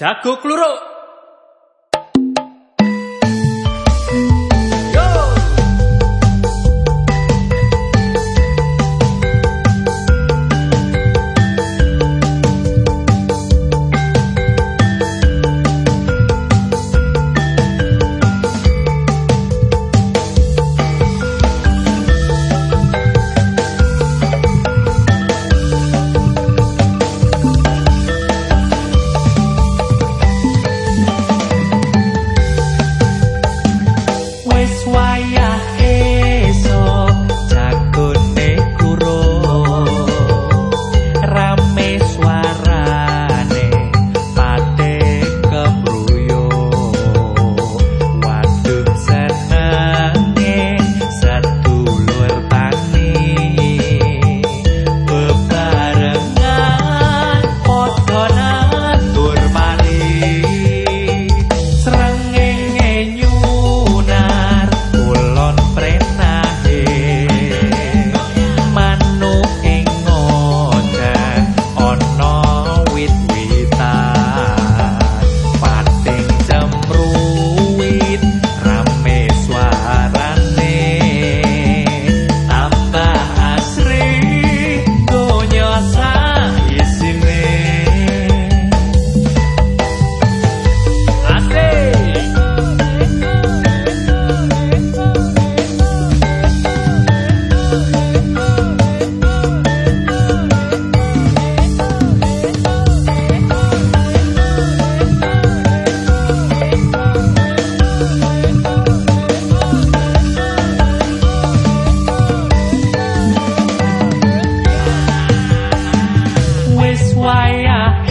Jago kluruk. is why I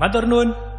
Matur nuwun.